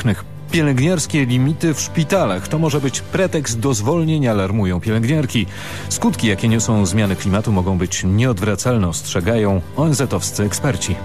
powszechnych. Pielęgniarskie limity w szpitalach to może być pretekst do zwolnień, alarmują pielęgniarki. Skutki, jakie niosą zmiany klimatu, mogą być nieodwracalne, ostrzegają ONZ-owscy eksperci.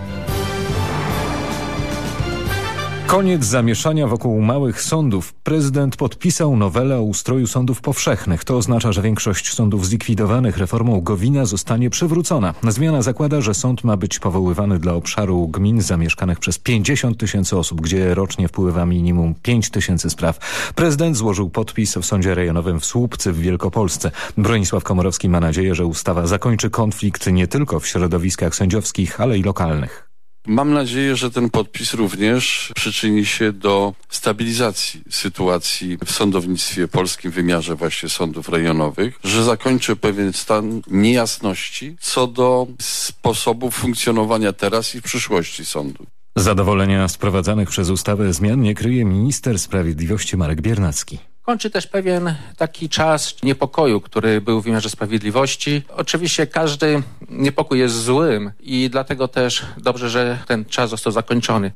Koniec zamieszania wokół małych sądów. Prezydent podpisał nowelę o ustroju sądów powszechnych. To oznacza, że większość sądów zlikwidowanych reformą Gowina zostanie przywrócona. Zmiana zakłada, że sąd ma być powoływany dla obszaru gmin zamieszkanych przez 50 tysięcy osób, gdzie rocznie wpływa minimum 5 tysięcy spraw. Prezydent złożył podpis w sądzie rejonowym w Słupcy w Wielkopolsce. Bronisław Komorowski ma nadzieję, że ustawa zakończy konflikt nie tylko w środowiskach sędziowskich, ale i lokalnych. Mam nadzieję, że ten podpis również przyczyni się do stabilizacji sytuacji w sądownictwie polskim, w wymiarze właśnie sądów rejonowych, że zakończy pewien stan niejasności co do sposobu funkcjonowania teraz i w przyszłości sądu. Zadowolenia z prowadzanych przez ustawę zmian nie kryje minister sprawiedliwości Marek Biernacki kończy też pewien taki czas niepokoju, który był w wymiarze sprawiedliwości. Oczywiście każdy niepokój jest złym i dlatego też dobrze, że ten czas został zakończony.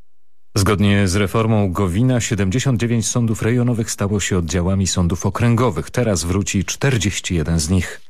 Zgodnie z reformą Gowina 79 sądów rejonowych stało się oddziałami sądów okręgowych. Teraz wróci 41 z nich.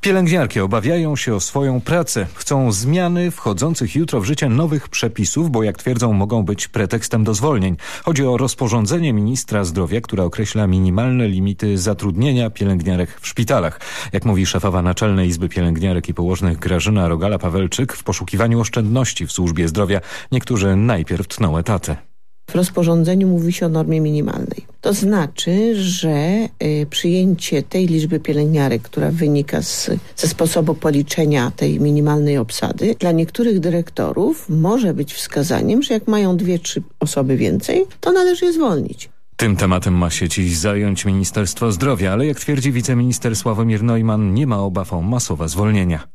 Pielęgniarki obawiają się o swoją pracę. Chcą zmiany wchodzących jutro w życie nowych przepisów, bo jak twierdzą mogą być pretekstem do zwolnień. Chodzi o rozporządzenie ministra zdrowia, które określa minimalne limity zatrudnienia pielęgniarek w szpitalach. Jak mówi szefowa Naczelnej Izby Pielęgniarek i Położnych Grażyna Rogala-Pawelczyk, w poszukiwaniu oszczędności w służbie zdrowia niektórzy najpierw tną etaty. W rozporządzeniu mówi się o normie minimalnej. To znaczy, że y, przyjęcie tej liczby pielęgniarek, która wynika z, ze sposobu policzenia tej minimalnej obsady, dla niektórych dyrektorów może być wskazaniem, że jak mają dwie, trzy osoby więcej, to należy je zwolnić. Tym tematem ma się dziś zająć Ministerstwo Zdrowia, ale jak twierdzi wiceminister Sławomir Neumann, nie ma obaw o masowe zwolnienia.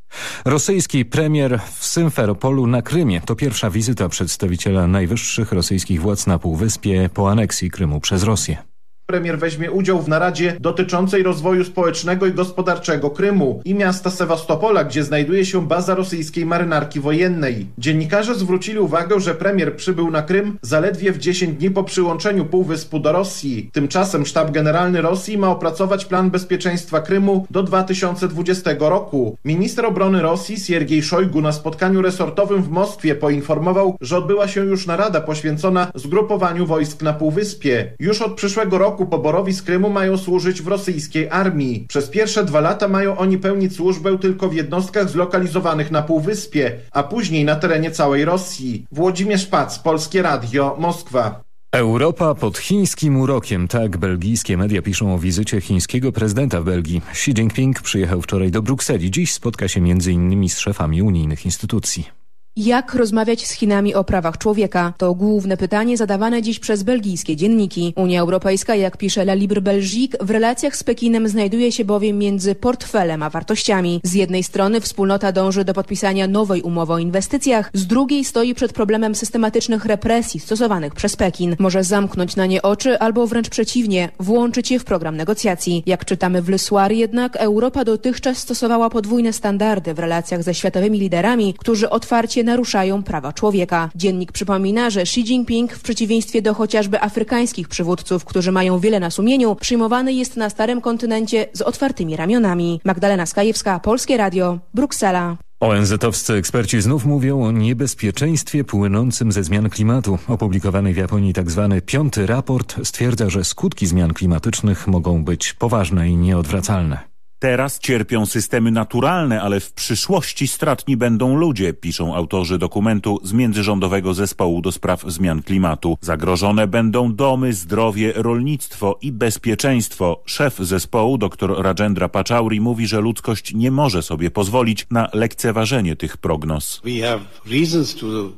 Rosyjski premier w Symferopolu na Krymie to pierwsza wizyta przedstawiciela najwyższych rosyjskich władz na Półwyspie po aneksji Krymu przez Rosję. Premier weźmie udział w naradzie dotyczącej rozwoju społecznego i gospodarczego Krymu i miasta Sewastopola, gdzie znajduje się baza rosyjskiej marynarki wojennej. Dziennikarze zwrócili uwagę, że premier przybył na Krym zaledwie w 10 dni po przyłączeniu półwyspu do Rosji. Tymczasem sztab generalny Rosji ma opracować plan bezpieczeństwa Krymu do 2020 roku. Minister obrony Rosji Siergiej Szojgu na spotkaniu resortowym w Moskwie poinformował, że odbyła się już narada poświęcona zgrupowaniu wojsk na półwyspie. Już od przyszłego roku roku poborowi z Krymu mają służyć w rosyjskiej armii. Przez pierwsze dwa lata mają oni pełnić służbę tylko w jednostkach zlokalizowanych na Półwyspie, a później na terenie całej Rosji. Włodzimierz Pac, Polskie Radio, Moskwa. Europa pod chińskim urokiem. Tak belgijskie media piszą o wizycie chińskiego prezydenta w Belgii. Xi Jinping przyjechał wczoraj do Brukseli. Dziś spotka się m.in. z szefami unijnych instytucji. Jak rozmawiać z Chinami o prawach człowieka? To główne pytanie zadawane dziś przez belgijskie dzienniki. Unia Europejska, jak pisze La Libre Belgique, w relacjach z Pekinem znajduje się bowiem między portfelem a wartościami. Z jednej strony wspólnota dąży do podpisania nowej umowy o inwestycjach, z drugiej stoi przed problemem systematycznych represji stosowanych przez Pekin. Może zamknąć na nie oczy albo wręcz przeciwnie, włączyć je w program negocjacji. Jak czytamy w Le jednak, Europa dotychczas stosowała podwójne standardy w relacjach ze światowymi liderami, którzy otwarcie naruszają prawa człowieka. Dziennik przypomina, że Xi Jinping w przeciwieństwie do chociażby afrykańskich przywódców, którzy mają wiele na sumieniu, przyjmowany jest na starym kontynencie z otwartymi ramionami. Magdalena Skajewska, Polskie Radio, Bruksela. ONZ-owscy eksperci znów mówią o niebezpieczeństwie płynącym ze zmian klimatu. Opublikowany w Japonii tzw. Tak piąty raport stwierdza, że skutki zmian klimatycznych mogą być poważne i nieodwracalne. Teraz cierpią systemy naturalne, ale w przyszłości stratni będą ludzie, piszą autorzy dokumentu z Międzyrządowego Zespołu do Spraw Zmian Klimatu. Zagrożone będą domy, zdrowie, rolnictwo i bezpieczeństwo. Szef zespołu, dr Rajendra Pachauri, mówi, że ludzkość nie może sobie pozwolić na lekceważenie tych prognoz.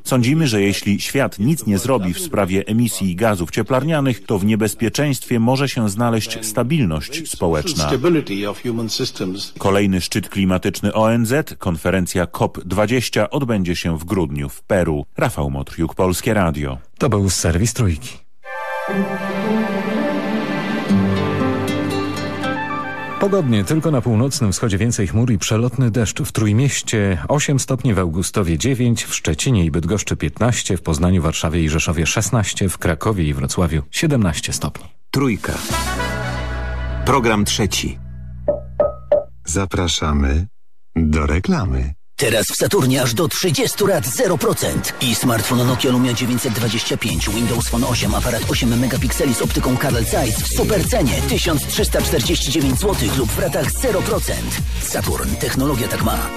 Sądzimy, że jeśli świat nic nie zrobi w sprawie emisji gazów cieplarnianych, to w niebezpieczeństwie może się znaleźć stabilność społeczna. Kolejny szczyt klimatyczny ONZ, konferencja COP20 odbędzie się w grudniu w Peru. Rafał Motriuk, Polskie Radio. To był serwis Trójki. Pogodnie, tylko na północnym wschodzie więcej chmur i przelotny deszcz. W Trójmieście 8 stopni, w Augustowie 9, w Szczecinie i Bydgoszczy 15, w Poznaniu, Warszawie i Rzeszowie 16, w Krakowie i Wrocławiu 17 stopni. Trójka. Program trzeci. Zapraszamy do reklamy. Teraz w Saturnie aż do 30 lat 0% i smartfon Nokia Lumia 925, Windows Phone 8, aparat 8 megapikseli z optyką Carl Zeiss w super cenie 1349 zł lub w ratach 0%. Saturn, technologia tak ma.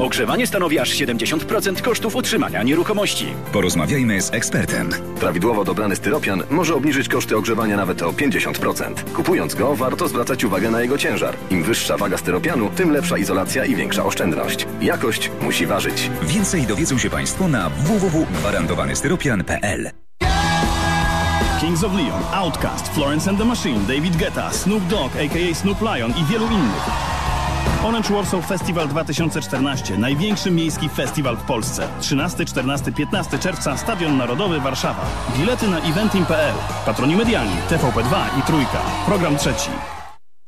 Ogrzewanie stanowi aż 70% kosztów utrzymania nieruchomości. Porozmawiajmy z ekspertem. Prawidłowo dobrany styropian może obniżyć koszty ogrzewania nawet o 50%. Kupując go, warto zwracać uwagę na jego ciężar. Im wyższa waga styropianu, tym lepsza izolacja i większa oszczędność. Jakość musi ważyć. Więcej dowiedzą się Państwo na www.gwarantowanestyropian.pl Kings of Leon, Outcast, Florence and the Machine, David Guetta, Snoop Dogg aka Snoop Lion i wielu innych. Orange Warsaw Festival 2014. Największy miejski festiwal w Polsce. 13, 14, 15 czerwca Stadion Narodowy Warszawa. Bilety na eventim.pl. Patroni medialni TVP2 i Trójka. Program trzeci.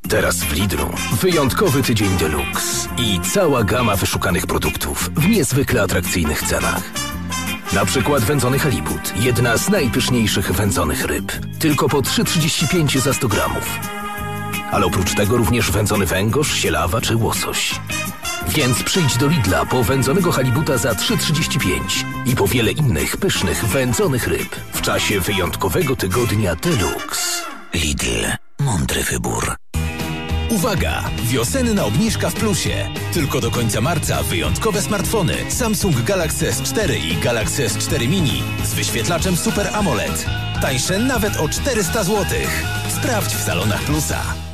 Teraz w Lidlu wyjątkowy tydzień deluxe i cała gama wyszukanych produktów w niezwykle atrakcyjnych cenach. Na przykład wędzony halibut, jedna z najpyszniejszych wędzonych ryb. Tylko po 3,35 za 100 gramów ale oprócz tego również wędzony węgorz, sielawa czy łosoś. Więc przyjdź do Lidla po wędzonego halibuta za 3,35 i po wiele innych pysznych wędzonych ryb w czasie wyjątkowego tygodnia Deluxe. Lidl. Mądry wybór. Uwaga! Wiosenna obniżka w plusie. Tylko do końca marca wyjątkowe smartfony Samsung Galaxy S4 i Galaxy S4 Mini z wyświetlaczem Super AMOLED. Tańsze nawet o 400 zł. Sprawdź w salonach plusa.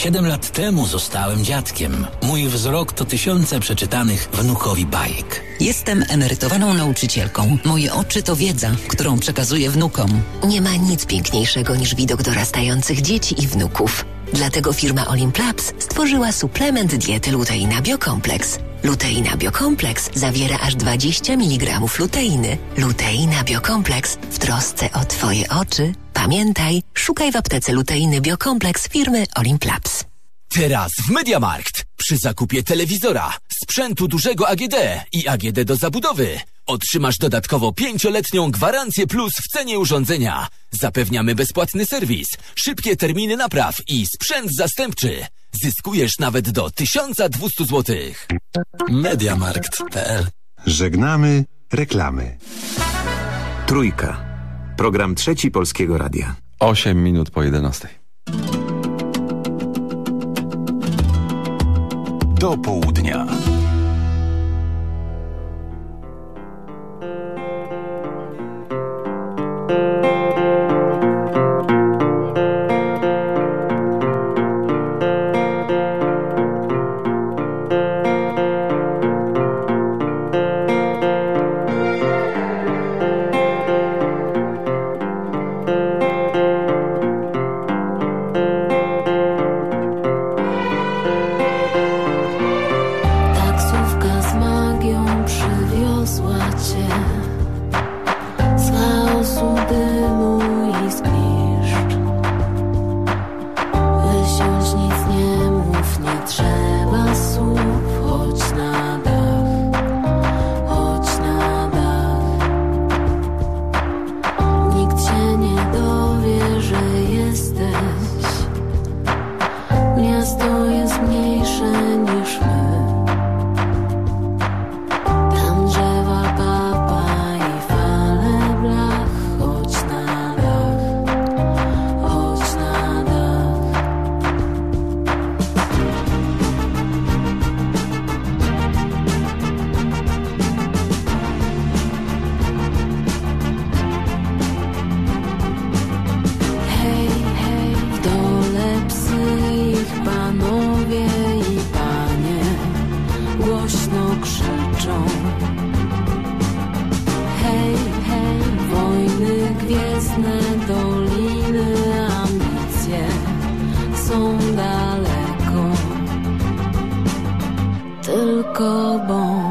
Siedem lat temu zostałem dziadkiem. Mój wzrok to tysiące przeczytanych wnukowi bajek. Jestem emerytowaną nauczycielką. Moje oczy to wiedza, którą przekazuję wnukom. Nie ma nic piękniejszego niż widok dorastających dzieci i wnuków. Dlatego firma Olimplabs stworzyła suplement diety Luteina Biokompleks. Luteina Biokompleks zawiera aż 20 mg luteiny. Luteina Biokompleks w trosce o Twoje oczy. Pamiętaj, szukaj w aptece luteiny Biokompleks firmy Olimplabs. Teraz w Mediamarkt przy zakupie telewizora, sprzętu dużego AGD i AGD do zabudowy otrzymasz dodatkowo pięcioletnią gwarancję plus w cenie urządzenia. Zapewniamy bezpłatny serwis, szybkie terminy napraw i sprzęt zastępczy. Zyskujesz nawet do 1200 zł. Mediamarkt.pl Żegnamy reklamy. Trójka. Program trzeci Polskiego Radia. 8 minut po 11. Do południa. głośno krzyczą. Hej, hej, wojny gwiezdne, doliny, ambicje są daleko. Tylko bądź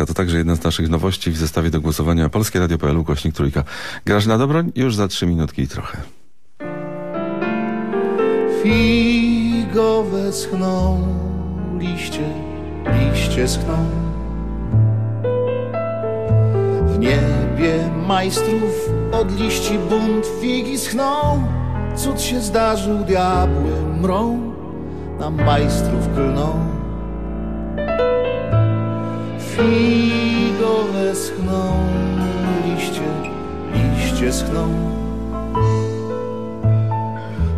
Brylewska to także jedna z naszych nowości w zestawie do głosowania Polskie Radio.pl ukośnik trójka. Grażyna Dobroń już za trzy minutki i trochę. Figowe schną liście, liście schną. W niebie majstrów od liści bunt figi schną. Cud się zdarzył, diabły mrą, na majstrów klną. Figowe schną liście, liście schną.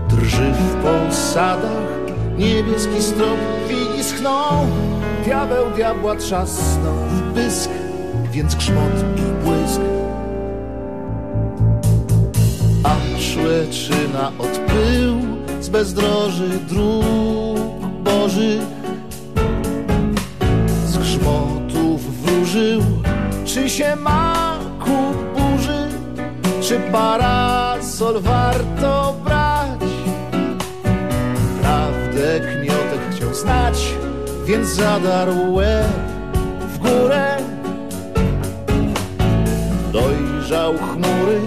Drży w posadach niebieski strop figi schną. Diabeł diabła trzasnął w pysk, więc grzmot i błysk. A szłeczyna odpył z bezdroży dróg bożych wróżył, czy się ma ku burzy Czy parasol warto brać Prawdę kmiotek chciał znać, więc zadarł łeb w górę. Dojrzał chmury,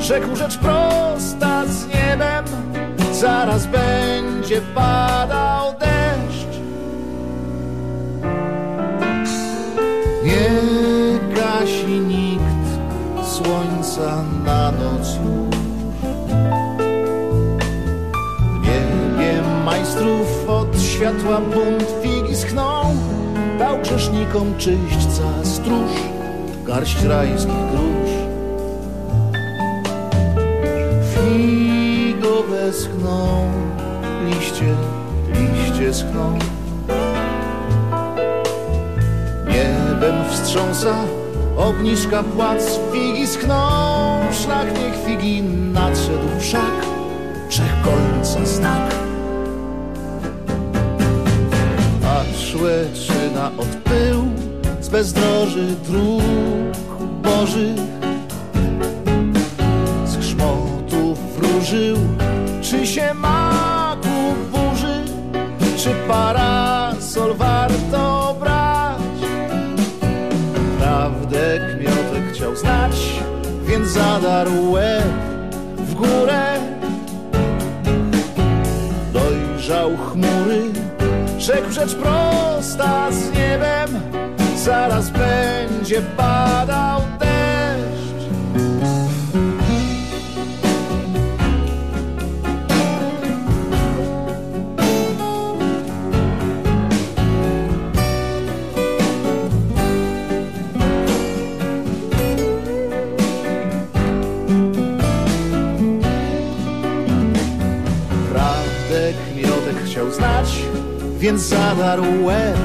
rzekł rzecz prosta z niebem, zaraz będzie padał deszcz. Światła bunt figi schną. Dał grzesznikom czyśćca stróż Garść rajskich grusz. Figowe schną Liście, liście schną. Niebem wstrząsa Ogniszka płac figi schną. Szlak niech figi nadszedł wszak trzech końca znak. A szłeczyna odpył z bezdroży dróg bożych. Z grzmotów wróżył, czy się ma ku burzy, czy parasol warto brać. Prawdę kmiotek chciał znać, więc zadarł łeb w górę dojrzał chmury, rzekł rzecz prosta z niebem, zaraz będzie padał deszcz. Prawdę kmiotek chciał znać, więc zadarł łeb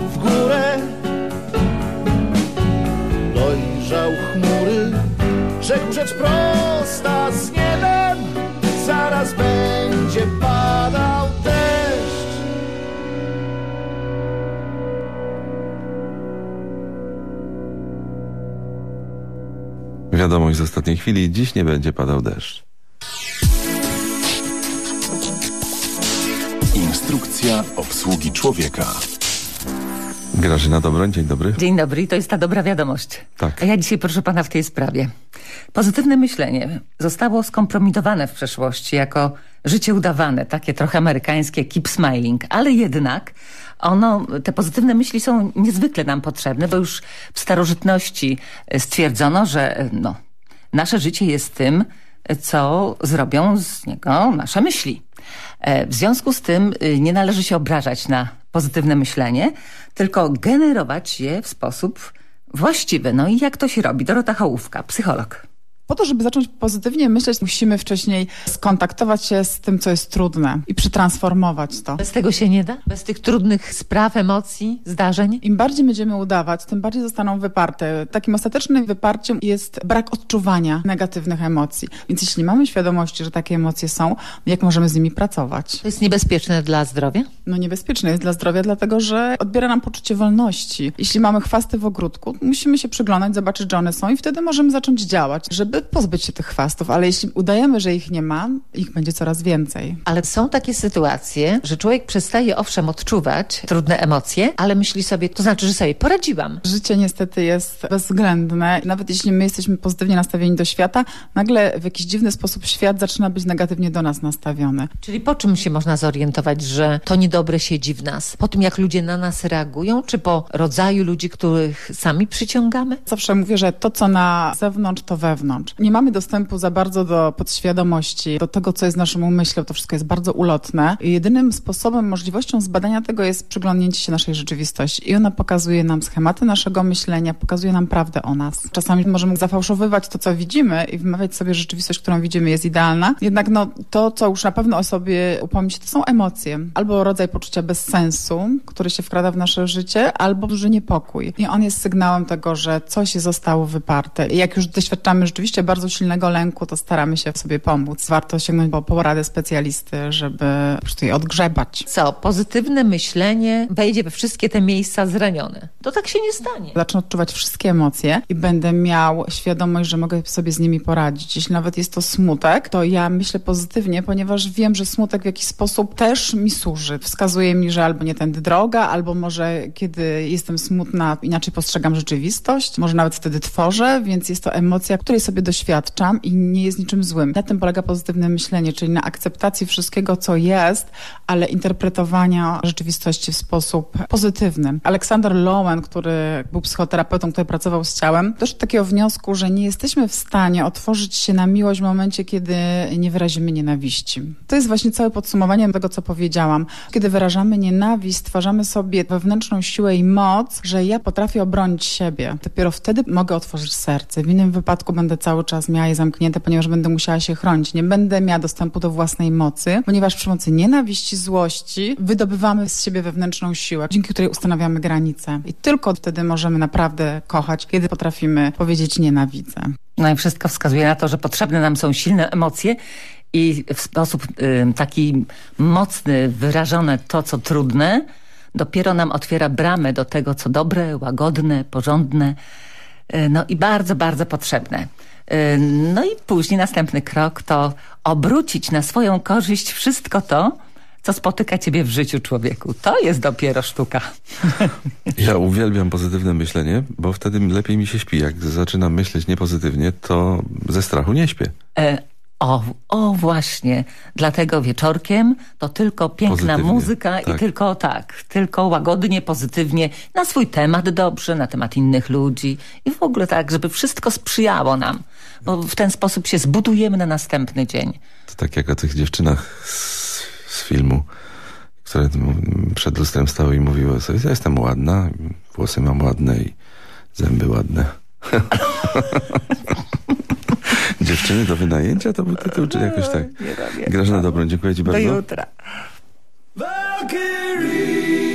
w górę. Dojrzał chmury, Rzekł rzecz prosta z niebem Zaraz będzie padał deszcz Wiadomość z ostatniej chwili. Dziś nie będzie padał deszcz. Obsługi człowieka. Grażyna Dobroń, dzień dobry. Dzień dobry, to jest ta dobra wiadomość. Tak. A ja dzisiaj proszę pana w tej sprawie. Pozytywne myślenie zostało skompromitowane w przeszłości jako życie udawane, takie trochę amerykańskie keep smiling, ale jednak ono, te pozytywne myśli są niezwykle nam potrzebne, bo już w starożytności stwierdzono, że no, nasze życie jest tym, co zrobią z niego nasze myśli. E, w związku z tym y, nie należy się obrażać na pozytywne myślenie, tylko generować je w sposób właściwy. No i jak to się robi? Dorota Hołówka, psycholog. Po to, żeby zacząć pozytywnie myśleć, musimy wcześniej skontaktować się z tym, co jest trudne i przetransformować to. Bez tego się nie da? Bez tych trudnych spraw, emocji, zdarzeń? Im bardziej będziemy udawać, tym bardziej zostaną wyparte. Takim ostatecznym wyparciem jest brak odczuwania negatywnych emocji. Więc jeśli mamy świadomość, że takie emocje są, jak możemy z nimi pracować? To jest niebezpieczne dla zdrowia? No niebezpieczne jest dla zdrowia, dlatego że odbiera nam poczucie wolności. Jeśli mamy chwasty w ogródku, musimy się przyglądać, zobaczyć, że one są i wtedy możemy zacząć działać, żeby pozbyć się tych chwastów, ale jeśli udajemy, że ich nie ma, ich będzie coraz więcej. Ale są takie sytuacje, że człowiek przestaje owszem odczuwać trudne emocje, ale myśli sobie, to znaczy, że sobie poradziłam. Życie niestety jest bezwzględne. Nawet jeśli my jesteśmy pozytywnie nastawieni do świata, nagle w jakiś dziwny sposób świat zaczyna być negatywnie do nas nastawiony. Czyli po czym się można zorientować, że to niedobre siedzi w nas? Po tym, jak ludzie na nas reagują, czy po rodzaju ludzi, których sami przyciągamy? Zawsze mówię, że to, co na zewnątrz, to wewnątrz. Nie mamy dostępu za bardzo do podświadomości, do tego, co jest naszą umyślą. To wszystko jest bardzo ulotne. I jedynym sposobem, możliwością zbadania tego jest przyglądnięcie się naszej rzeczywistości. I ona pokazuje nam schematy naszego myślenia, pokazuje nam prawdę o nas. Czasami możemy zafałszowywać to, co widzimy i wymawiać sobie, że rzeczywistość, którą widzimy jest idealna. Jednak no, to, co już na pewno o sobie upomni się, to są emocje. Albo rodzaj poczucia bezsensu, który się wkrada w nasze życie, albo duży niepokój. I on jest sygnałem tego, że coś zostało wyparte. I jak już doświadczamy rzeczywiście bardzo silnego lęku, to staramy się sobie pomóc. Warto sięgnąć po poradę specjalisty, żeby po prostu je odgrzebać. Co, pozytywne myślenie wejdzie we wszystkie te miejsca zranione. To tak się nie stanie. Zacznę odczuwać wszystkie emocje i będę miał świadomość, że mogę sobie z nimi poradzić. Jeśli nawet jest to smutek, to ja myślę pozytywnie, ponieważ wiem, że smutek w jakiś sposób też mi służy. Wskazuje mi, że albo nie tędy droga, albo może kiedy jestem smutna, inaczej postrzegam rzeczywistość, może nawet wtedy tworzę, więc jest to emocja, której sobie doświadczam i nie jest niczym złym. Na tym polega pozytywne myślenie, czyli na akceptacji wszystkiego, co jest, ale interpretowania rzeczywistości w sposób pozytywny. Aleksander Lowen, który był psychoterapeutą, który pracował z ciałem, doszedł do takiego wniosku, że nie jesteśmy w stanie otworzyć się na miłość w momencie, kiedy nie wyrazimy nienawiści. To jest właśnie całe podsumowanie tego, co powiedziałam. Kiedy wyrażamy nienawiść, stwarzamy sobie wewnętrzną siłę i moc, że ja potrafię obronić siebie. Dopiero wtedy mogę otworzyć serce. W innym wypadku będę cały czas miała je zamknięte, ponieważ będę musiała się chronić. Nie będę miała dostępu do własnej mocy, ponieważ przy mocy nienawiści, złości wydobywamy z siebie wewnętrzną siłę, dzięki której ustanawiamy granice. I tylko wtedy możemy naprawdę kochać, kiedy potrafimy powiedzieć nienawidzę. No i wszystko wskazuje na to, że potrzebne nam są silne emocje i w sposób y, taki mocny, wyrażone to, co trudne, dopiero nam otwiera bramę do tego, co dobre, łagodne, porządne, y, no i bardzo, bardzo potrzebne. Y, no i później następny krok to obrócić na swoją korzyść wszystko to, co spotyka ciebie w życiu człowieku. To jest dopiero sztuka. Ja uwielbiam pozytywne myślenie, bo wtedy lepiej mi się śpi. Jak zaczynam myśleć niepozytywnie, to ze strachu nie śpię. E, o, o właśnie, dlatego wieczorkiem to tylko piękna Pozytywnie, muzyka tak. i tylko tak, tylko łagodnie, pozytywnie, na swój temat dobrze, na temat innych ludzi i w ogóle tak, żeby wszystko sprzyjało nam, w ten sposób się zbudujemy na następny dzień. To tak jak o tych dziewczynach z, z filmu, które przed lustrem stały i mówiły sobie, ja jestem ładna, włosy mam ładne i zęby ładne. Dziewczyny do wynajęcia to był tytuł, czy jakoś tak? Grażyna Dobrą, dziękuję Ci bardzo. jutra. Valkyrie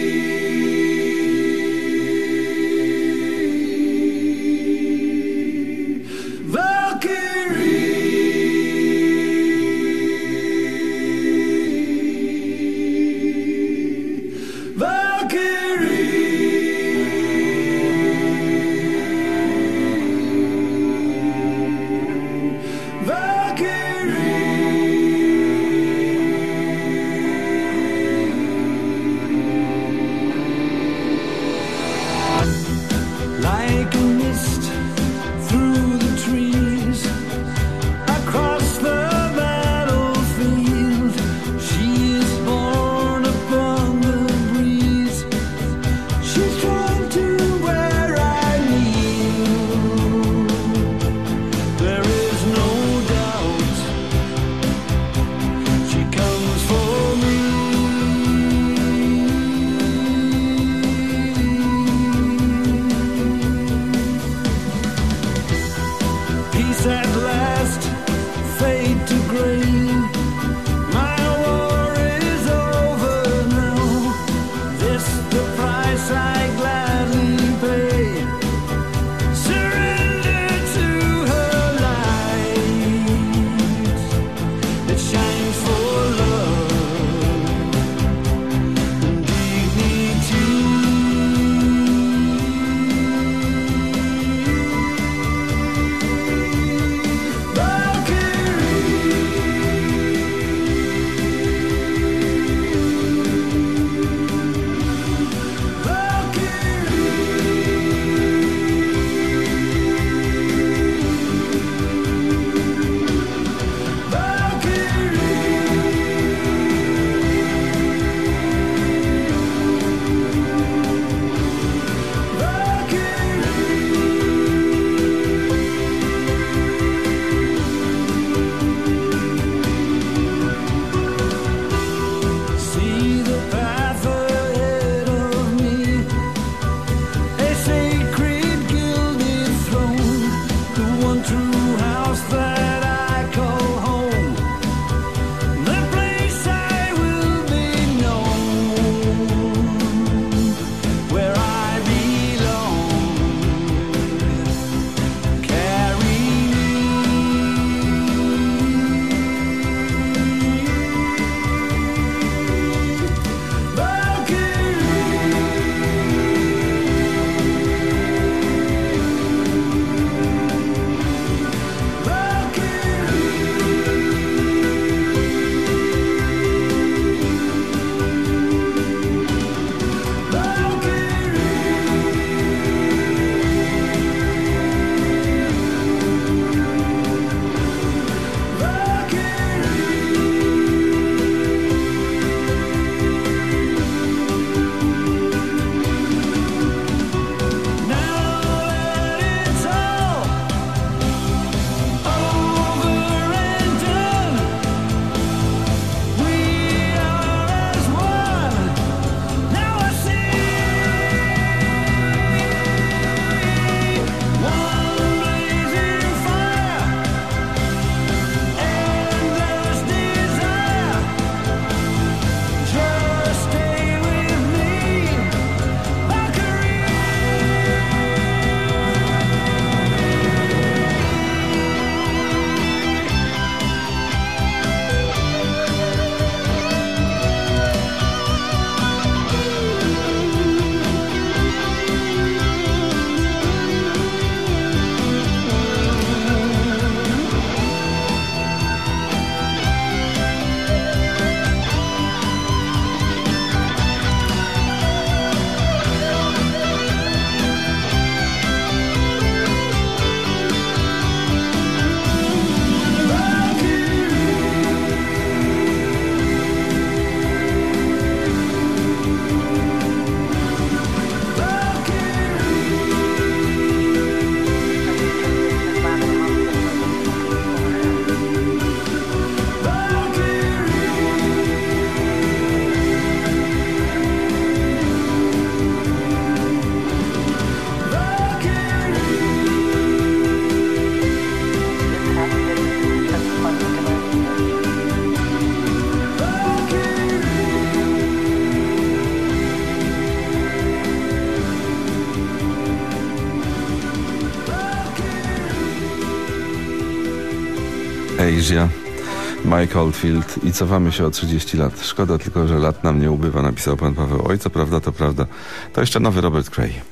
Mike Oldfield i cofamy się o 30 lat. Szkoda tylko, że lat nam nie ubywa, napisał pan Paweł. Oj, co prawda, to prawda. To jeszcze nowy Robert Cray.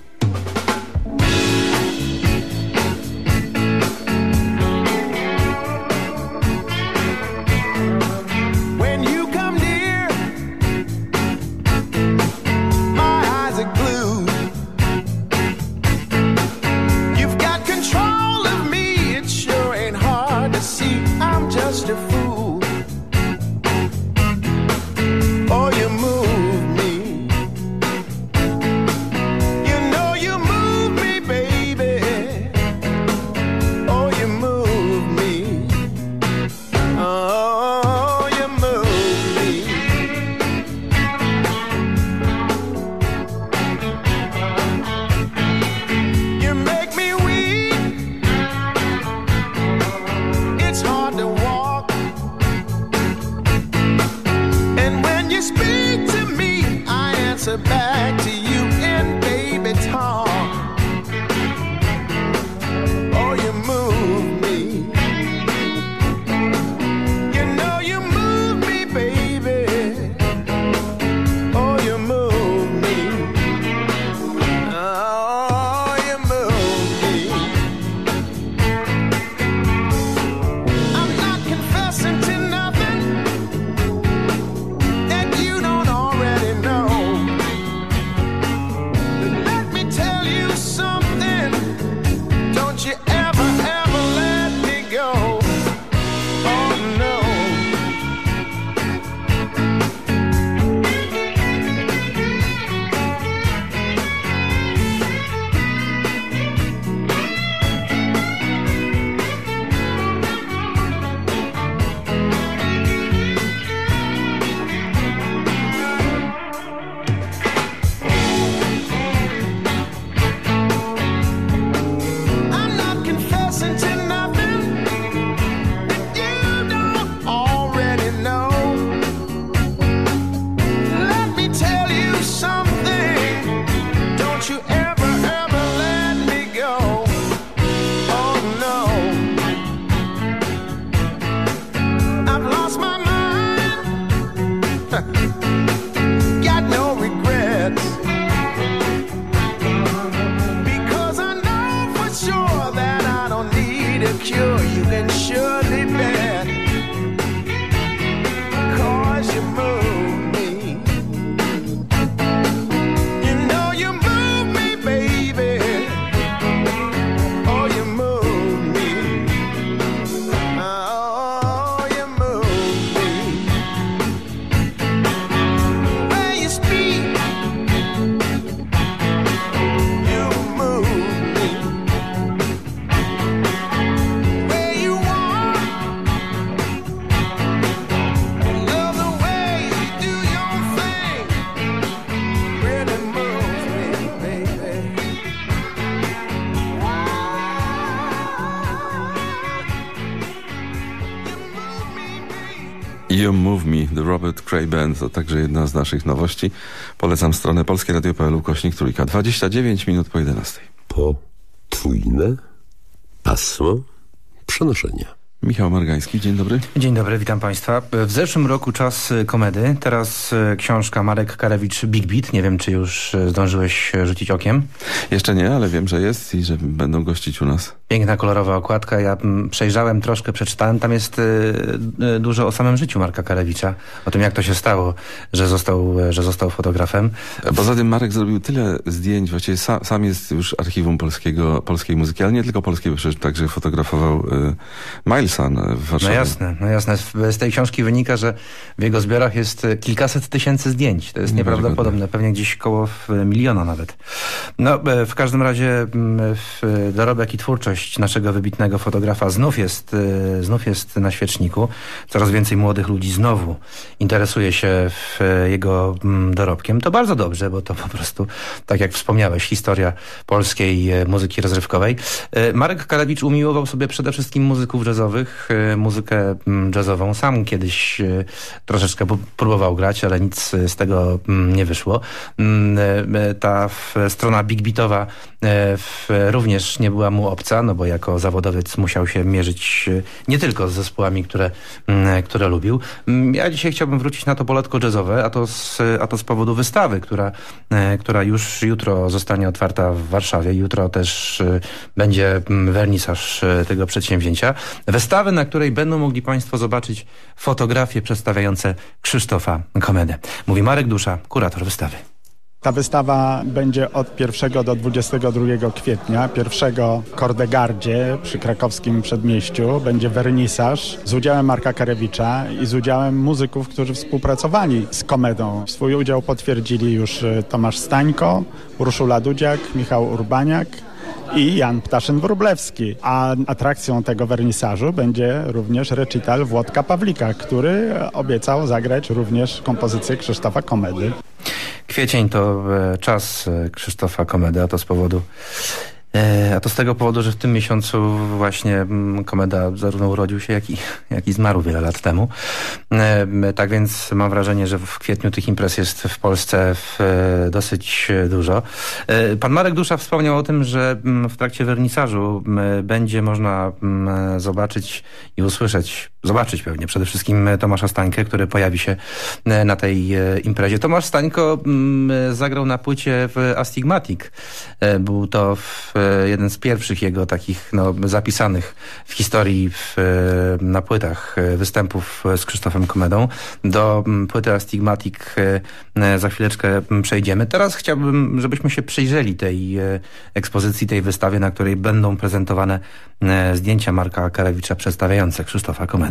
Answer back to you Robert Cray Band, to także jedna z naszych nowości. Polecam stronę polskieradio.pl, kośnik trójka. 29 minut po 11. Potrójne pasmo przenoszenia. Michał Margański, dzień dobry. Dzień dobry, witam Państwa. W zeszłym roku czas komedy, teraz y, książka Marek Karewicz Big Beat. Nie wiem, czy już y, zdążyłeś rzucić okiem. Jeszcze nie, ale wiem, że jest i że będą gościć u nas. Piękna, kolorowa okładka. Ja mm, przejrzałem, troszkę przeczytałem. Tam jest y, y, dużo o samym życiu Marka Karewicza. O tym, jak to się stało, że został, y, że został fotografem. Poza tym Marek zrobił tyle zdjęć, właściwie sa, sam jest już archiwum polskiego, polskiej muzyki, ale nie tylko polskiej, bo przecież także fotografował y, Milesa w No Warszawie. jasne, no jasne. Z, tej książki wynika, że w jego zbiorach jest kilkaset tysięcy zdjęć. To jest nieprawdopodobne. Pewnie gdzieś koło miliona nawet. No, e, w każdym razie m, w, dorobek i twórczość naszego wybitnego fotografa znów jest, e, znów jest na świeczniku. Coraz więcej młodych ludzi znowu interesuje się e, jego m, dorobkiem. To bardzo dobrze, bo to po prostu, tak jak wspomniałeś, historia polskiej e, muzyki rozrywkowej. Marek Karewicz umiłował sobie przede wszystkim muzyków jazzowych, muzykę mm, jazzową. Sam kiedyś troszeczkę próbował grać, ale nic z tego mm, nie wyszło. Mm, Ta strona big beatowa również nie była mu obca, no bo jako zawodowiec musiał się mierzyć e, nie tylko z zespołami, które, mm, które lubił. Mm, Ja dzisiaj chciałbym wrócić na to poletko jazzowe, a to z, a to z powodu wystawy, która, e, która już jutro zostanie otwarta w Warszawie. Jutro też e, będzie mm, wernisaż e, tego przedsięwzięcia. Wystawy, na której będą mogli Państwo zobaczyć fotografie przedstawiające Krzysztofa Komedę. Mówi Marek Dusza, kurator wystawy. Ta wystawa będzie od 1 do 22 kwietnia. Pierwszego w Kordegardzie przy krakowskim przedmieściu będzie wernisaż z udziałem Marka Karewicza i z udziałem muzyków, którzy współpracowali z Komedą. Swój udział potwierdzili już y, Tomasz Stańko, Urszula Dudziak, Michał Urbaniak i Jan Ptaszyn-Wróblewski. A atrakcją tego wernisażu będzie również recital Włodka Pawlika, który obiecał zagrać również kompozycję Krzysztofa Komedy. Kwiecień to e, czas e, Krzysztofa Komedy, a to z powodu A to z tego powodu, że w tym miesiącu właśnie mm, Komeda zarówno urodził się, jak i, jak i zmarł wiele lat temu. E, Tak więc mam wrażenie, że w kwietniu tych imprez jest w Polsce w, e, dosyć e, dużo. E, Pan Marek Dusza wspomniał o tym, że mm, w trakcie wernisażu będzie można zobaczyć i usłyszeć, zobaczyć pewnie przede wszystkim e, Tomasza Stańkę, który pojawi się e, na tej e, imprezie. Tomasz Stańko mm, zagrał na płycie w Astigmatic. Był to jeden z pierwszych jego takich no, zapisanych w historii w, na płytach występów z Krzysztofem Komedą. Do mm, płyty Astigmatic za chwileczkę mm, przejdziemy. Teraz chciałbym, żebyśmy się przyjrzeli tej ekspozycji, tej wystawie, na której będą prezentowane zdjęcia Marka Karewicza przedstawiające Krzysztofa Komedę.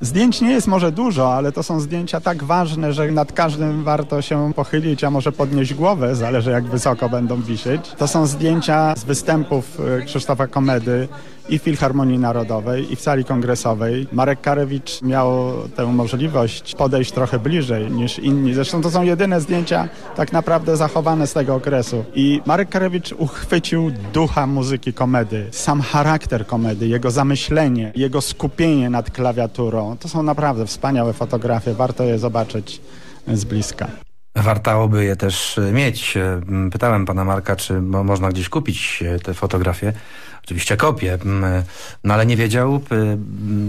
Zdjęć nie jest może dużo, ale to są zdjęcia tak ważne, że nad każdym warto się pochylić, a może podnieść głowę, zależy jak wysoko będą wisieć. To są zdjęcia z występów e, Krzysztofa Komedy i w Filharmonii Narodowej, i w sali kongresowej. Marek Karewicz miał tę możliwość podejść trochę bliżej niż inni. Zresztą to są jedyne zdjęcia tak naprawdę zachowane z tego okresu. I Marek Karewicz uchwycił ducha muzyki komedy, sam charakter komedy, jego zamyślenie, jego skupienie nad klawiaturą. To są naprawdę wspaniałe fotografie, warto je zobaczyć z bliska. Wartałoby je też e, mieć. E, Pytałem pana Marka, czy mo można gdzieś kupić e, te fotografie. Oczywiście kopię, no ale nie wiedział.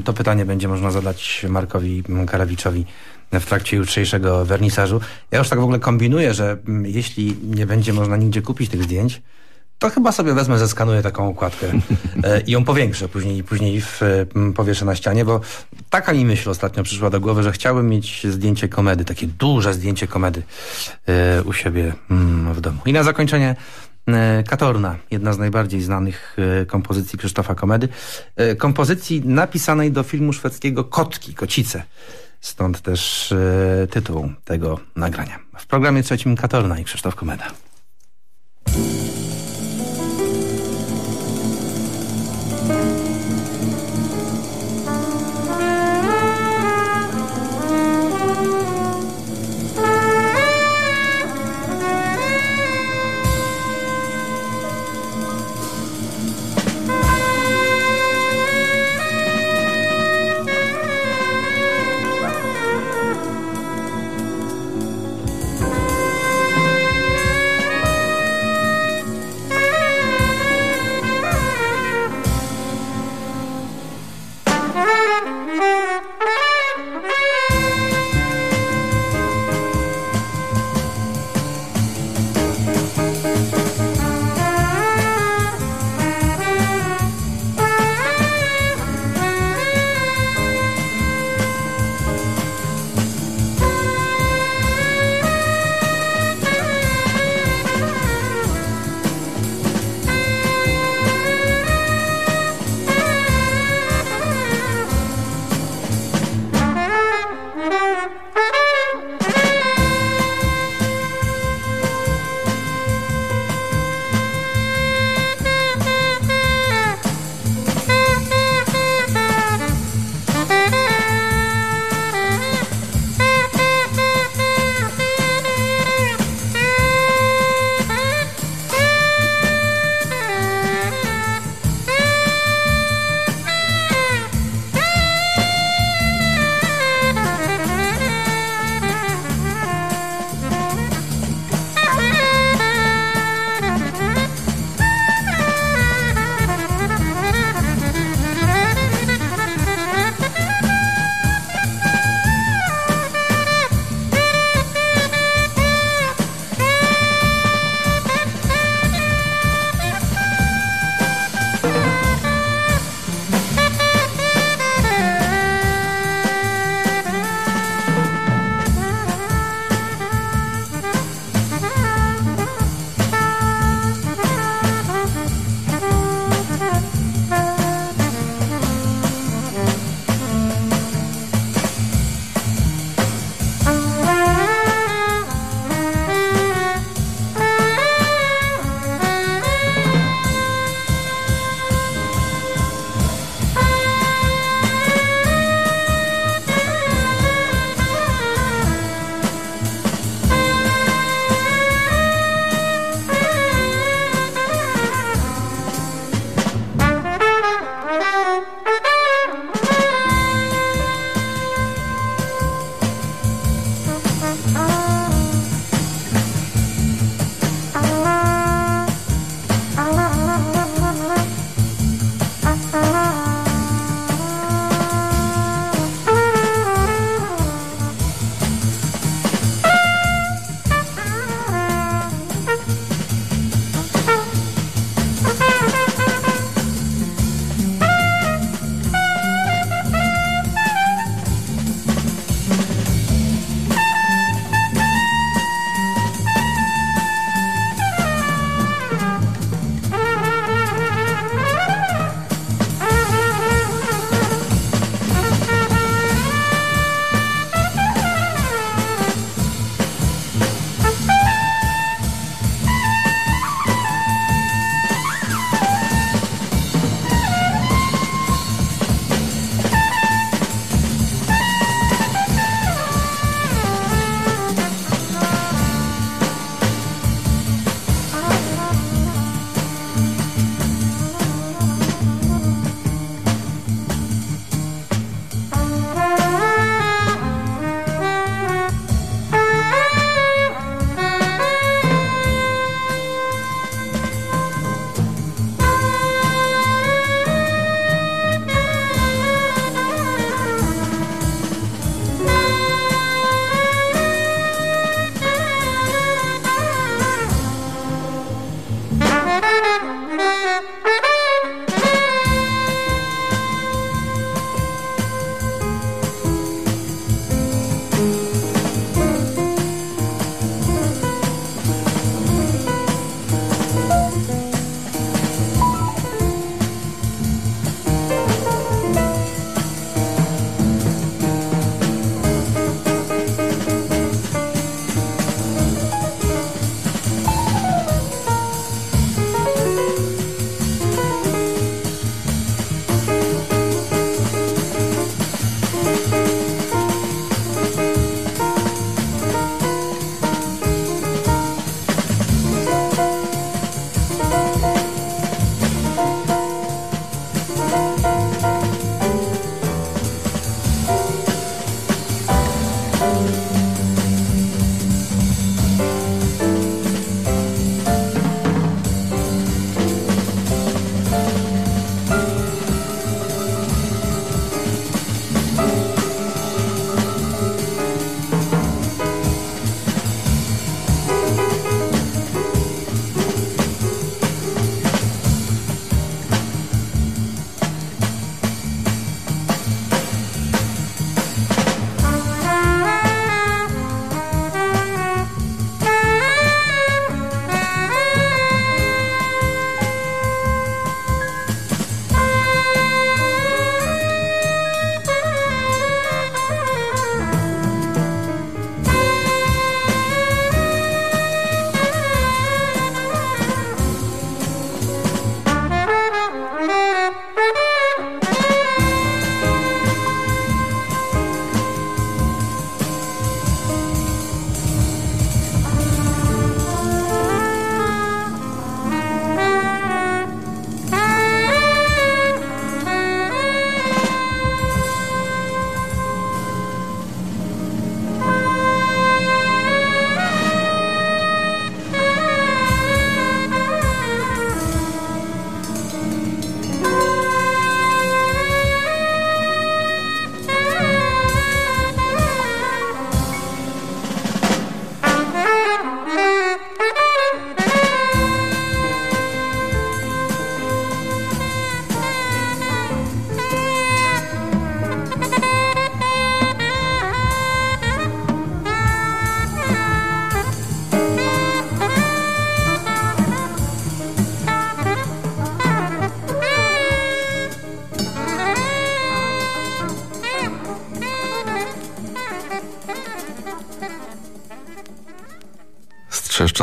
To pytanie będzie można zadać Markowi m, Karewiczowi w trakcie jutrzejszego wernisażu. Ja już tak w ogóle kombinuję, że jeśli nie będzie można nigdzie kupić tych zdjęć, to chyba sobie wezmę, zeskanuję taką okładkę e, i ją powiększę później, później w, powieszę na ścianie, bo taka mi myśl ostatnio przyszła do głowy, że chciałbym mieć zdjęcie komedy, takie duże zdjęcie komedy e, u siebie mm, w domu. I na zakończenie e, Katorna, jedna z najbardziej znanych kompozycji Krzysztofa Komedy. Kompozycji napisanej do filmu szwedzkiego Kotki, Kocice. Stąd też tytuł tego nagrania. W programie trzecim Katorna i Krzysztof Komeda.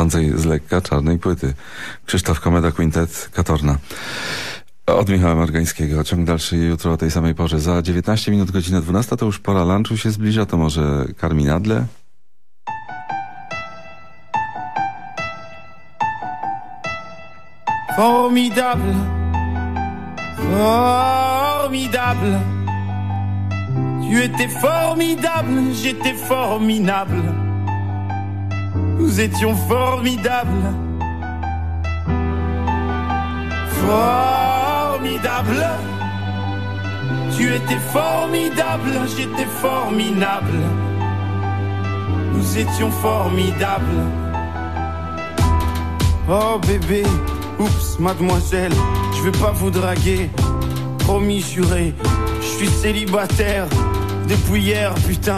Trzeszczącej z lekka czarnej płyty. Krzysztof Komeda Quintet Katorna. Od Michała Margańskiego. Ciąg dalszy jutro o tej samej porze. Za 19 minut, godzina 12 to już pora lunchu się zbliża. To może karminadle? Formidable, formidable. Tu étais formidable, j'étais formidable. Nous étions formidables. Formidable. Tu étais formidable, j'étais formidable. Nous étions formidables. Oh bébé, oups, mademoiselle, je vais pas vous draguer. Promis, juré, je suis célibataire depuis hier, putain.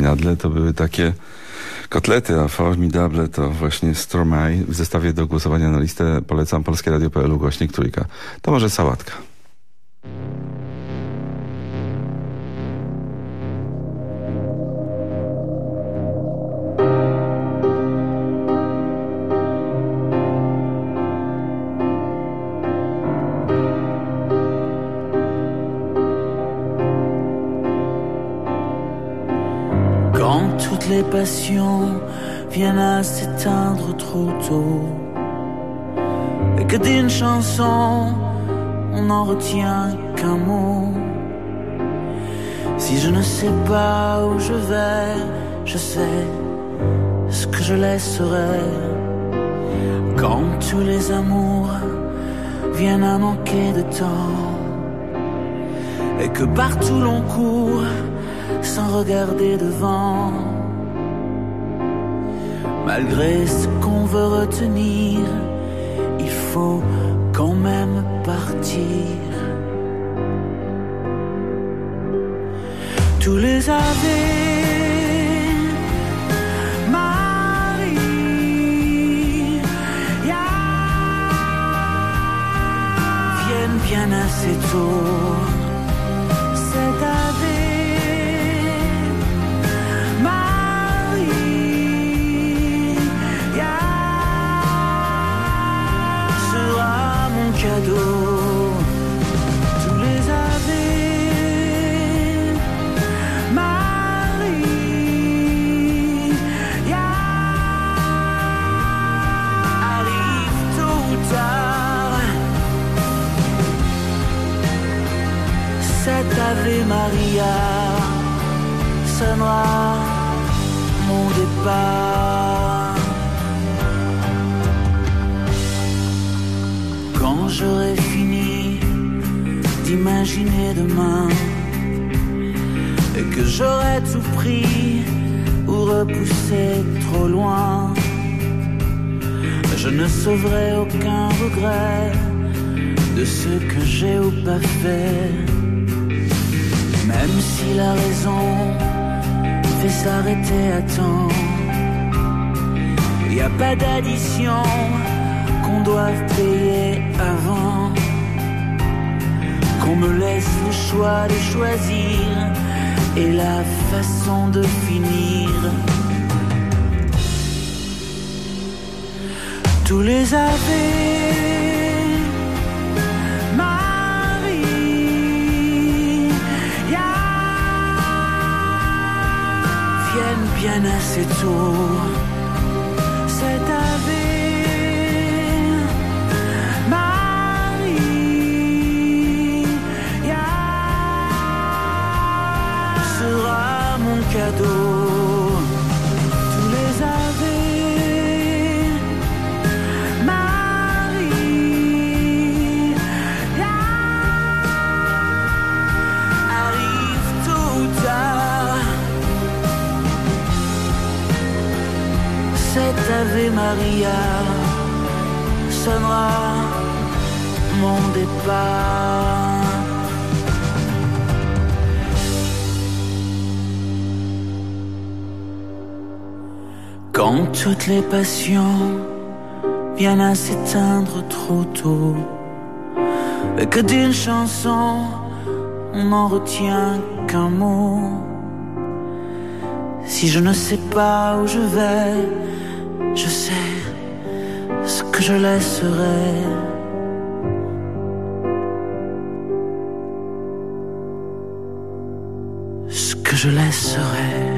Karminadle to były takie kotlety, a formidable to właśnie Stromae. W zestawie do głosowania na listę polecam Polskie Radio.pl ukośnik trójka. To może sałatka. Toutes les passions viennent à s'éteindre trop tôt. Et que d'une chanson on n'en retient qu'un mot. Si je ne sais pas où je vais, je sais ce que je laisserai. Quand tous les amours viennent à manquer de temps. Et que partout l'on court sans regarder devant. Malgré ce qu'on veut retenir, il faut quand même partir. Tous les années Marie, viennent bien assez tôt. C'est je ne sauverai aucun regret de ce que j'ai ou pas fait. Même si la raison fait s'arrêter à temps, y a pas d'addition qu'on doive payer avant. Qu'on me laisse le choix de choisir et la façon de finir. Tous les avés Maria viennent bien assez tôt. Maria sonnera mon départ. Quand toutes les passions viennent à s'éteindre trop tôt, et que d'une chanson on n'en retient qu'un mot. Si je ne sais pas où je vais, je laisserai. Ce que je laisserai.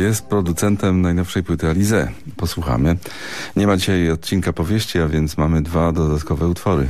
Jest producentem najnowszej płyty Alize. Posłuchamy. Nie ma dzisiaj odcinka powieści, a więc mamy dwa dodatkowe utwory.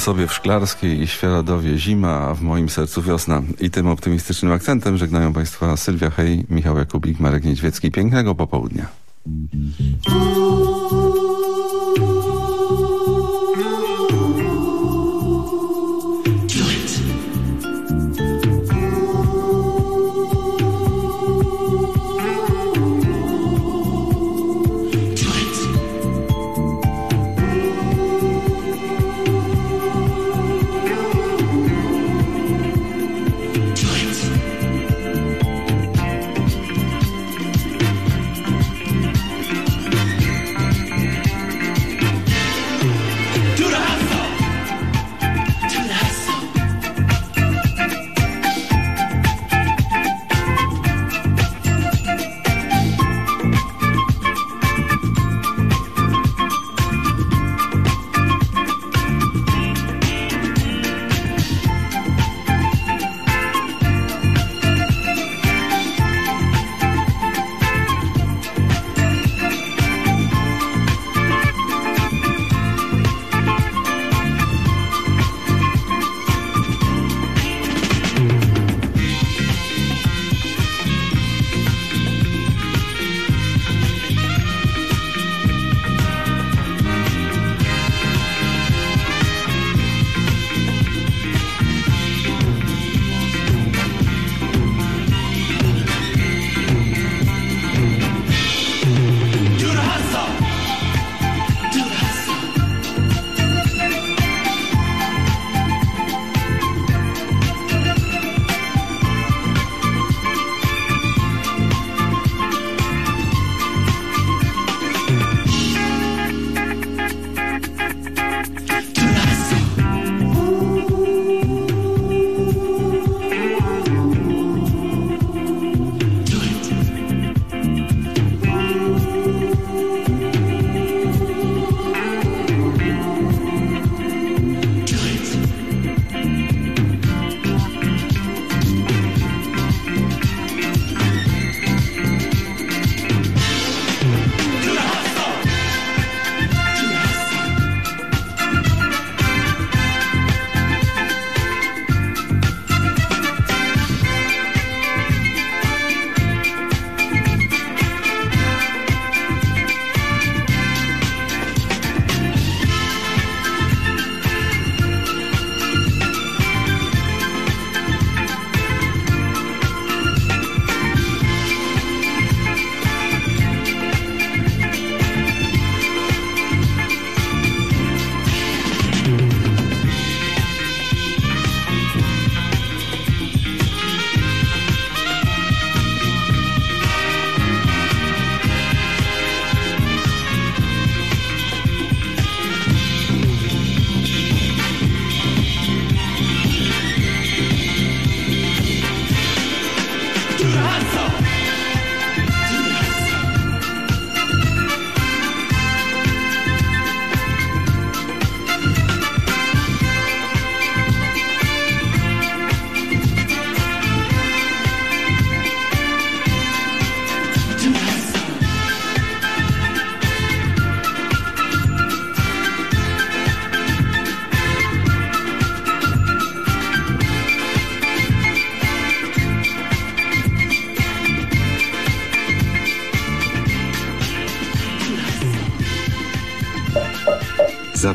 Sobie w Szklarskiej i Świeradowie zima, a w moim sercu wiosna. I tym optymistycznym akcentem żegnają Państwa Sylwia Hej, Michał Jakubik, Marek Niedźwiecki. Pięknego popołudnia.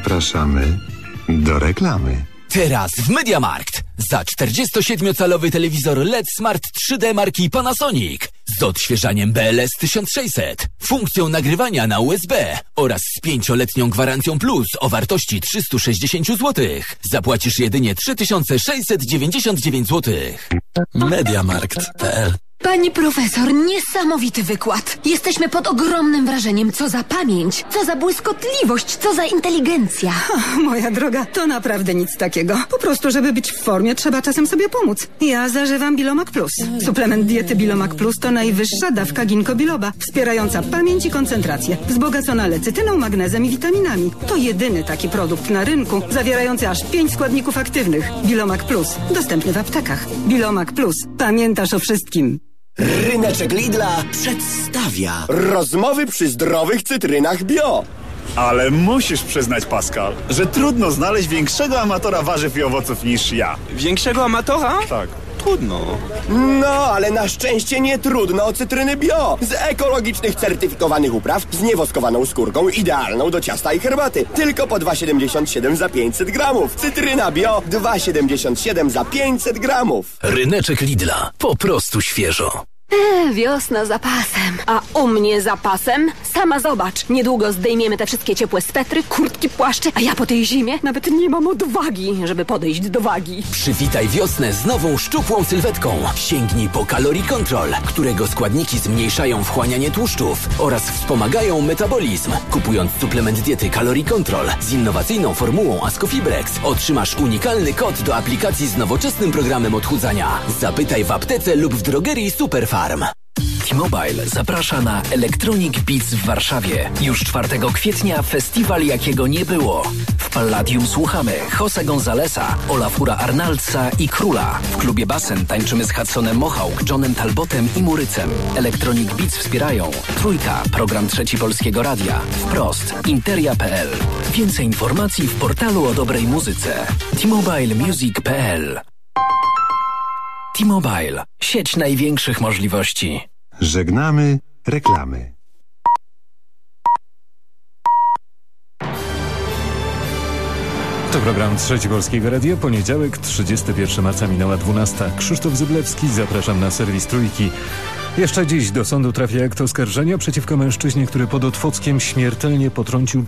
Zapraszamy do reklamy. Teraz w Mediamarkt. Za 47-calowy telewizor LED Smart 3D marki Panasonic z odświeżaniem BLS 1600, funkcją nagrywania na USB oraz z pięcioletnią gwarancją plus o wartości 360 zł. Zapłacisz jedynie 3699 zł. Mediamarkt.pl Pani profesor, niesamowity wykład. Jesteśmy pod ogromnym wrażeniem. Co za pamięć, co za błyskotliwość, co za inteligencja. Moja droga, to naprawdę nic takiego. Po prostu, żeby być w formie, trzeba czasem sobie pomóc. Ja zażywam Bilomak Plus. Suplement diety Bilomak Plus to najwyższa dawka ginkgo biloba, wspierająca pamięć i koncentrację, wzbogacona lecytyną, magnezem i witaminami. To jedyny taki produkt na rynku, zawierający aż pięć składników aktywnych. Bilomak Plus, dostępny w aptekach. Bilomak Plus, pamiętasz o wszystkim. Ryneczek Lidla przedstawia rozmowy przy zdrowych cytrynach bio. Ale musisz przyznać, Pascal, że trudno znaleźć większego amatora warzyw i owoców niż ja. Większego amatora? Tak. Trudno. No, ale na szczęście nie trudno o cytryny bio. Z ekologicznych, certyfikowanych upraw, z niewoskowaną skórką, idealną do ciasta i herbaty. Tylko po 2,77 za 500 gramów. Cytryna bio 2,77 za 500 gramów. Ryneczek Lidla. Po prostu świeżo. Wiosna za pasem. A u mnie za pasem? Sama zobacz. Niedługo zdejmiemy te wszystkie ciepłe swetry, kurtki, płaszcze, a ja po tej zimie nawet nie mam odwagi, żeby podejść do wagi. Przywitaj wiosnę z nową szczupłą sylwetką. Sięgnij po Calorie Control, którego składniki zmniejszają wchłanianie tłuszczów oraz wspomagają metabolizm. Kupując suplement diety Calorie Control z innowacyjną formułą Ascofibrex otrzymasz unikalny kod do aplikacji z nowoczesnym programem odchudzania. Zapytaj w aptece lub w drogerii Superfarm. T-Mobile zaprasza na Electronic Beats w Warszawie. Już 4 kwietnia festiwal jakiego nie było. W Palladium słuchamy Jose Gonzalesa, Olafura Arnaldsa i Króla. W klubie Basen tańczymy z Hudsonem Mohawk, Johnem Talbotem i Murycem. Electronic Beats wspierają Trójka, program Trzeci Polskiego Radia, Wprost, Interia.pl. Więcej informacji w portalu o dobrej muzyce. T-Mobile T-Mobile. Sieć największych możliwości. Żegnamy reklamy. To program Trzeci Polskiego Radio, poniedziałek, 31 marca minęła 12. Krzysztof Zyblewski, zapraszam na serwis Trójki. Jeszcze dziś do sądu trafia akt oskarżenia przeciwko mężczyźnie, który pod Otwockiem śmiertelnie potrącił